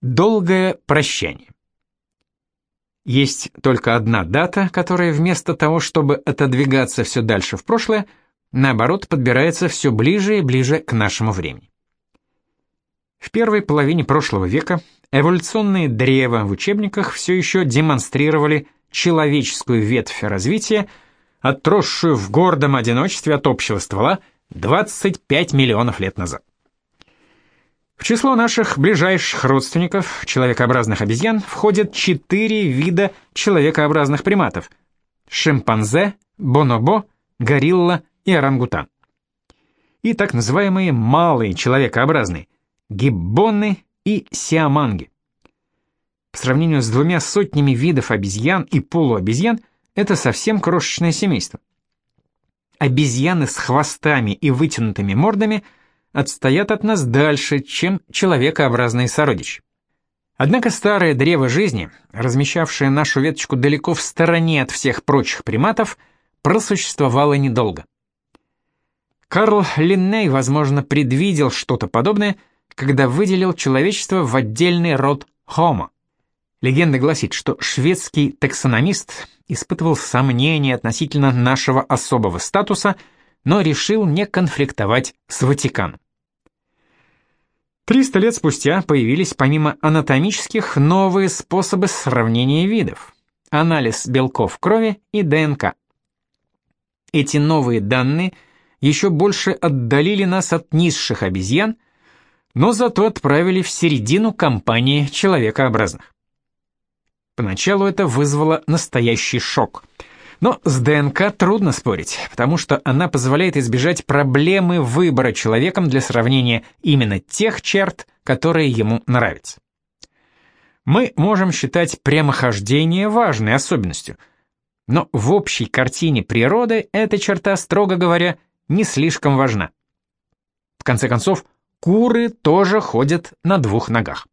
Долгое прощание. Есть только одна дата, которая вместо того, чтобы отодвигаться все дальше в прошлое, наоборот, подбирается все ближе и ближе к нашему времени. В первой половине прошлого века эволюционные древа в учебниках все еще демонстрировали человеческую ветвь развития, отросшую в гордом одиночестве от общего ствола 25 миллионов лет назад. В число наших ближайших родственников, человекообразных обезьян, входят четыре вида человекообразных приматов – шимпанзе, бонобо, горилла и орангутан. И так называемые малые человекообразные – гиббоны и сиаманги. По сравнению с двумя сотнями видов обезьян и полуобезьян, это совсем крошечное семейство. Обезьяны с хвостами и вытянутыми мордами – отстоят от нас дальше, чем человекообразные сородичи. Однако старое древо жизни, размещавшее нашу веточку далеко в стороне от всех прочих приматов, просуществовало недолго. Карл Линней, возможно, предвидел что-то подобное, когда выделил человечество в отдельный род Homo. Легенда гласит, что шведский таксономист испытывал сомнения относительно нашего особого статуса – но решил не конфликтовать с Ватиканом. Триста лет спустя появились помимо анатомических новые способы сравнения видов – анализ белков крови и ДНК. Эти новые данные еще больше отдалили нас от низших обезьян, но зато отправили в середину компании человекообразных. Поначалу это вызвало настоящий шок – но с ДНК трудно спорить, потому что она позволяет избежать проблемы выбора человеком для сравнения именно тех черт, которые ему нравятся. Мы можем считать прямохождение важной особенностью, но в общей картине природы эта черта, строго говоря, не слишком важна. В конце концов, куры тоже ходят на двух ногах.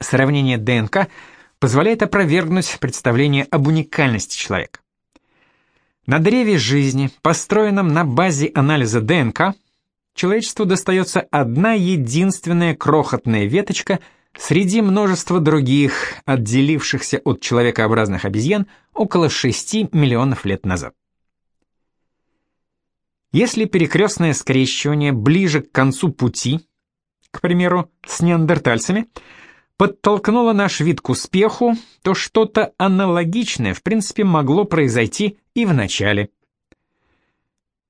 Сравнение ДНК – позволяет опровергнуть представление об уникальности человека. На древе жизни, построенном на базе анализа ДНК, человечеству достается одна единственная крохотная веточка среди множества других, отделившихся от человекообразных обезьян около 6 миллионов лет назад. Если перекрестное скрещивание ближе к концу пути, к примеру, с неандертальцами – подтолкнуло наш вид к успеху, то что-то аналогичное, в принципе, могло произойти и в начале.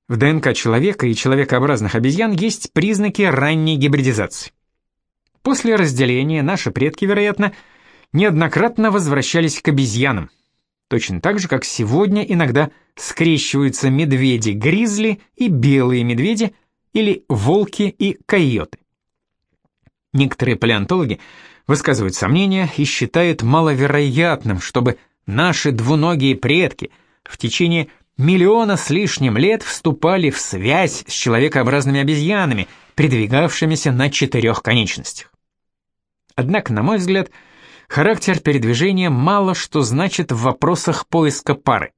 В ДНК человека и человекообразных обезьян есть признаки ранней гибридизации. После разделения наши предки, вероятно, неоднократно возвращались к обезьянам, точно так же, как сегодня иногда скрещиваются медведи-гризли и белые медведи или волки и койоты. Некоторые палеонтологи высказывают сомнения и считают маловероятным, чтобы наши двуногие предки в течение миллиона с лишним лет вступали в связь с человекообразными обезьянами, передвигавшимися на четырех конечностях. Однако, на мой взгляд, характер передвижения мало что значит в вопросах поиска пары.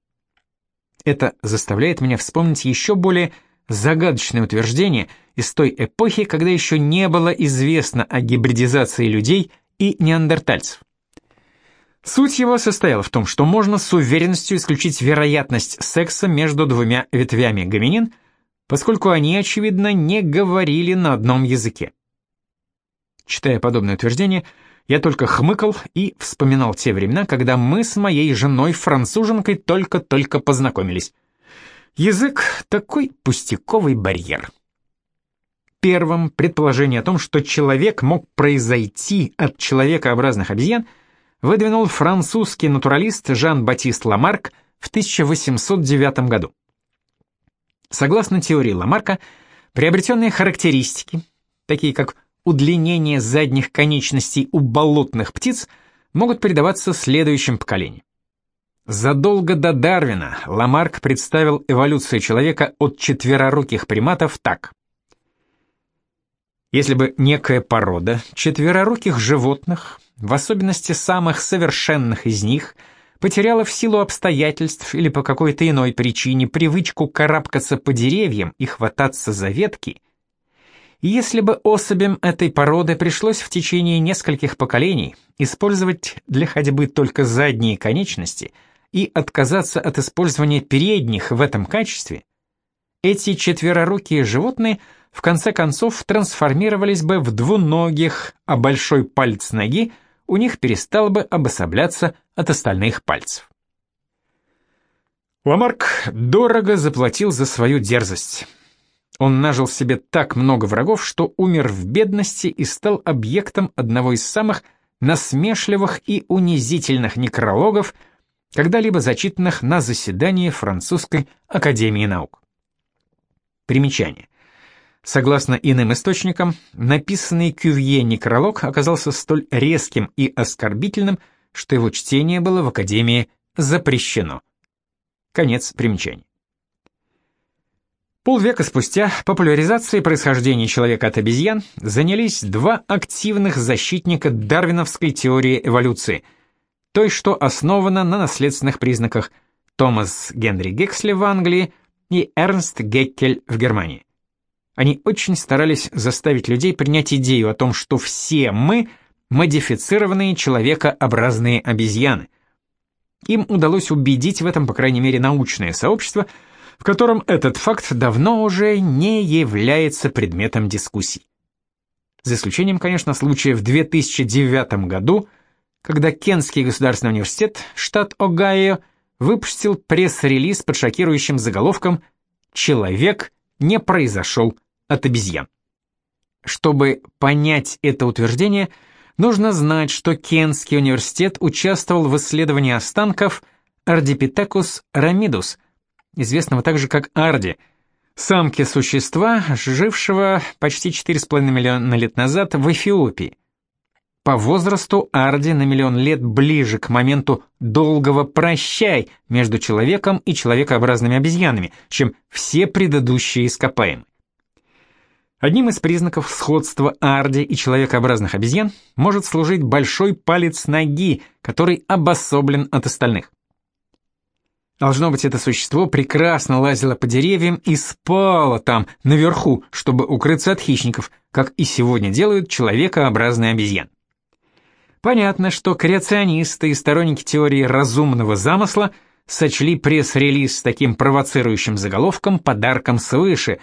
Это заставляет меня вспомнить еще более загадочное утверждение из той эпохи, когда еще не было известно о гибридизации людей и неандертальцев. Суть его состояла в том, что можно с уверенностью исключить вероятность секса между двумя ветвями гоминин, поскольку они, очевидно, не говорили на одном языке. Читая подобное утверждение, я только хмыкал и вспоминал те времена, когда мы с моей женой-француженкой только-только познакомились. Язык — такой пустяковый барьер. Первым предположение о том, что человек мог произойти от человекообразных обезьян, выдвинул французский натуралист Жан-Батист Ламарк в 1809 году. Согласно теории Ламарка, приобретенные характеристики, такие как удлинение задних конечностей у болотных птиц, могут передаваться следующим поколениям. Задолго до Дарвина Ламарк представил эволюцию человека от четвероруких приматов так. Если бы некая порода четвероруких животных, в особенности самых совершенных из них, потеряла в силу обстоятельств или по какой-то иной причине привычку карабкаться по деревьям и хвататься за ветки, Если бы особям этой породы пришлось в течение нескольких поколений использовать для ходьбы только задние конечности и отказаться от использования передних в этом качестве, эти четверорукие животные в конце концов трансформировались бы в двуногих, а большой палец ноги у них перестал бы обособляться от остальных пальцев. Ламарк дорого заплатил за свою дерзость. Он нажил себе так много врагов, что умер в бедности и стал объектом одного из самых насмешливых и унизительных некрологов, когда-либо зачитанных на заседании Французской академии наук. Примечание. Согласно иным источникам, написанный Кювье некролог оказался столь резким и оскорбительным, что его чтение было в Академии запрещено. Конец примечаний. Полвека спустя популяризацией происхождения человека от обезьян занялись два активных защитника дарвиновской теории эволюции, той, что основана на наследственных признаках Томас Генри Гексли в Англии и Эрнст Геккель в Германии. Они очень старались заставить людей принять идею о том, что все мы – модифицированные человекообразные обезьяны. Им удалось убедить в этом, по крайней мере, научное сообщество, в котором этот факт давно уже не является предметом дискуссий. За исключением, конечно, случая в 2009 году, когда Кентский государственный университет, штат Огайо, выпустил пресс-релиз под шокирующим заголовком «Человек не произошел от обезьян». Чтобы понять это утверждение, нужно знать, что Кентский университет участвовал в исследовании останков Ardipithecus ramidus, известного также как Арди, самки существа, жившего почти 4,5 миллиона лет назад в Эфиопии. По возрасту Арди на миллион лет ближе к моменту долгого «прощай» между человеком и человекообразными обезьянами, чем все предыдущие ископаемые. Одним из признаков сходства Арди и человекообразных обезьян может служить большой палец ноги, который обособлен от остальных. Должно быть, это существо прекрасно лазило по деревьям и спало там, наверху, чтобы укрыться от хищников, как и сегодня делают человекообразные обезьяны. Понятно, что креационисты и сторонники теории разумного замысла сочли пресс-релиз с таким провоцирующим заголовком подарком свыше,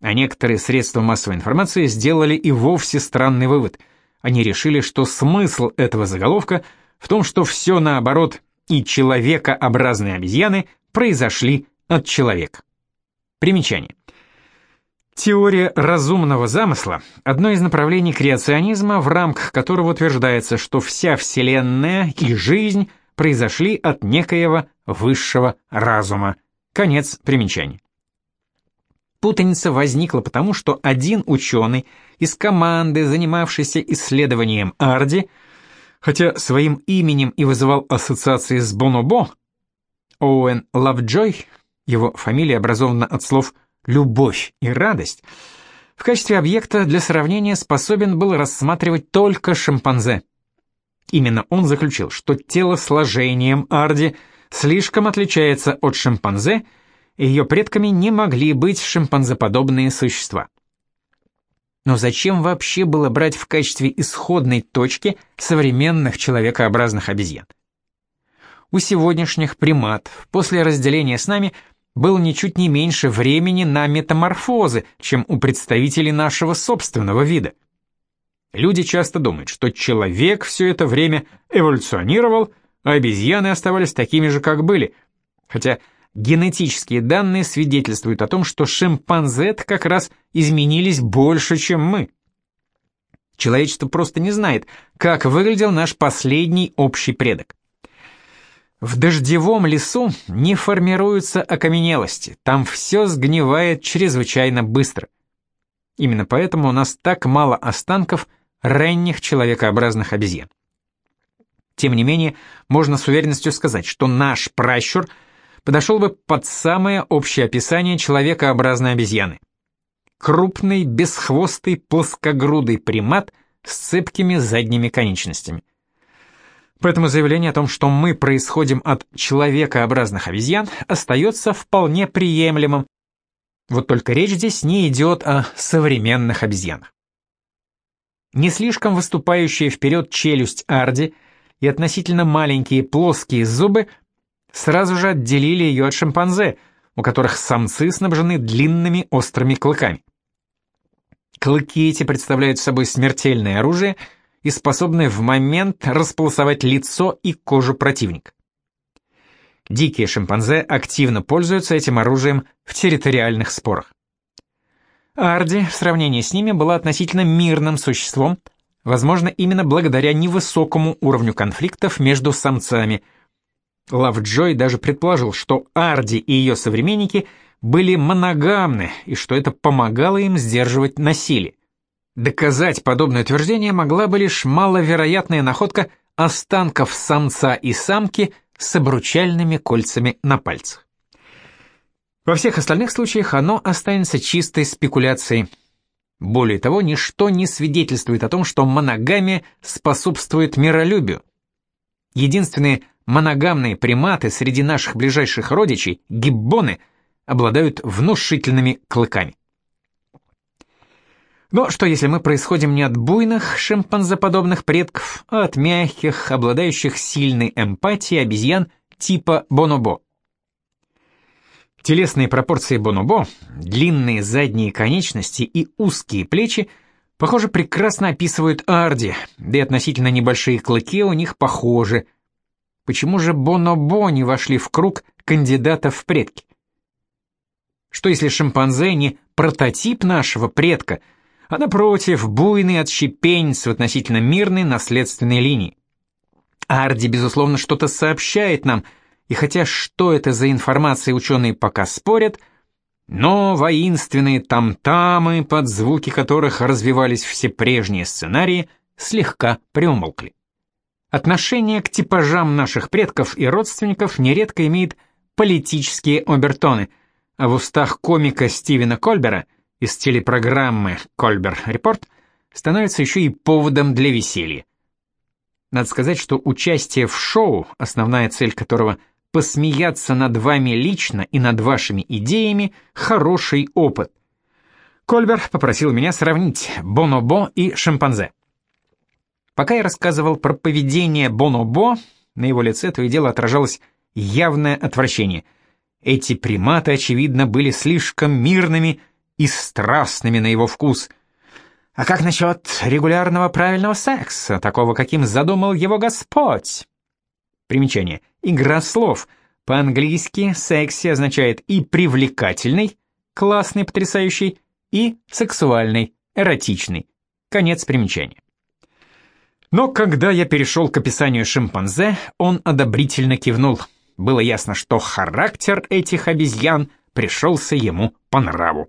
а некоторые средства массовой информации сделали и вовсе странный вывод. Они решили, что смысл этого заголовка в том, что все наоборот, и человекообразные обезьяны произошли от человека. Примечание. Теория разумного замысла – одно из направлений креационизма, в рамках которого утверждается, что вся Вселенная и жизнь произошли от некоего высшего разума. Конец примечания. Путаница возникла потому, что один ученый из команды, занимавшейся исследованием Арди, хотя своим именем и вызывал ассоциации с Бонобо, Оуэн Лавджой, его фамилия образована от слов любовь и радость, в качестве объекта для сравнения способен был рассматривать только шимпанзе. Именно он заключил, что телосложением Арди слишком отличается от шимпанзе, ее предками не могли быть шимпанзеподобные существа. Но зачем вообще было брать в качестве исходной точки современных человекообразных обезьян? У сегодняшних приматов после разделения с нами – было ничуть не меньше времени на метаморфозы, чем у представителей нашего собственного вида. Люди часто думают, что человек все это время эволюционировал, а обезьяны оставались такими же, как были, хотя генетические данные свидетельствуют о том, что шимпанзе как раз изменились больше, чем мы. Человечество просто не знает, как выглядел наш последний общий предок. В дождевом лесу не формируются окаменелости, там все сгнивает чрезвычайно быстро. Именно поэтому у нас так мало останков ранних человекообразных обезьян. Тем не менее, можно с уверенностью сказать, что наш пращур подошел бы под самое общее описание человекообразной обезьяны. Крупный, бесхвостый, плоскогрудый примат с цепкими задними конечностями – Поэтому заявление о том, что мы происходим от человекообразных обезьян, остается вполне приемлемым, Вот только речь здесь не идет о современных обезьянах. Не слишком выступающая вперед челюсть Арди и относительно маленькие плоские зубы сразу же отделили ее от шимпанзе, у которых самцы снабжены длинными острыми клыками. Клыки эти представляют собой смертельное оружие и способны в момент располосовать лицо и кожу противника. Дикие шимпанзе активно пользуются этим оружием в территориальных спорах. Арди в сравнении с ними была относительно мирным существом, возможно, именно благодаря невысокому уровню конфликтов между самцами. Лавджой даже предположил, что Арди и ее современники были моногамны и что это помогало им сдерживать насилие. Доказать подобное утверждение могла бы лишь маловероятная находка останков самца и самки – с обручальными кольцами на пальцах. Во всех остальных случаях оно останется чистой спекуляцией. Более того, ничто не свидетельствует о том, что моногамия способствует миролюбию. Единственные моногамные приматы среди наших ближайших родичей, гиббоны, обладают внушительными клыками. Но что если мы происходим не от буйных шимпанзоподобных предков, а от мягких, обладающих сильной эмпатией обезьян типа бонобо? Телесные пропорции бонобо, длинные задние конечности и узкие плечи, похоже, прекрасно описывают Арди, да и относительно небольшие клыки у них похожи. Почему же бонобо не вошли в круг кандидатов в предки? Что если шимпанзе не прототип нашего предка – а напротив, буйный отщепенец в относительно мирной наследственной линии. Арди, безусловно, что-то сообщает нам, и хотя что это за информация ученые пока спорят, но воинственные там-тамы, под звуки которых развивались все прежние сценарии, слегка приумолкли. Отношение к типажам наших предков и родственников нередко имеет политические обертоны, а в устах комика Стивена Кольбера – из телепрограммы «Кольбер Репорт» становится еще и поводом для веселья. Надо сказать, что участие в шоу, основная цель которого – посмеяться над вами лично и над вашими идеями – хороший опыт. Кольбер попросил меня сравнить бонобо и шимпанзе. Пока я рассказывал про поведение бонобо, на его лице то и дело отражалось явное отвращение. Эти приматы, очевидно, были слишком мирными – и страстными на его вкус. А как насчет регулярного правильного секса, такого, каким задумал его Господь? Примечание. Игра слов. По-английски «секси» означает и привлекательный, классный, потрясающий, и сексуальный, эротичный. Конец примечания. Но когда я перешел к описанию шимпанзе, он одобрительно кивнул. Было ясно, что характер этих обезьян пришелся ему по нраву.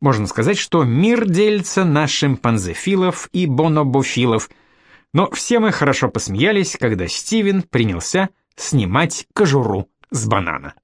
Можно сказать, что мир делится на шимпанзефилов и бонобофилов, но все мы хорошо посмеялись, когда Стивен принялся снимать кожуру с банана.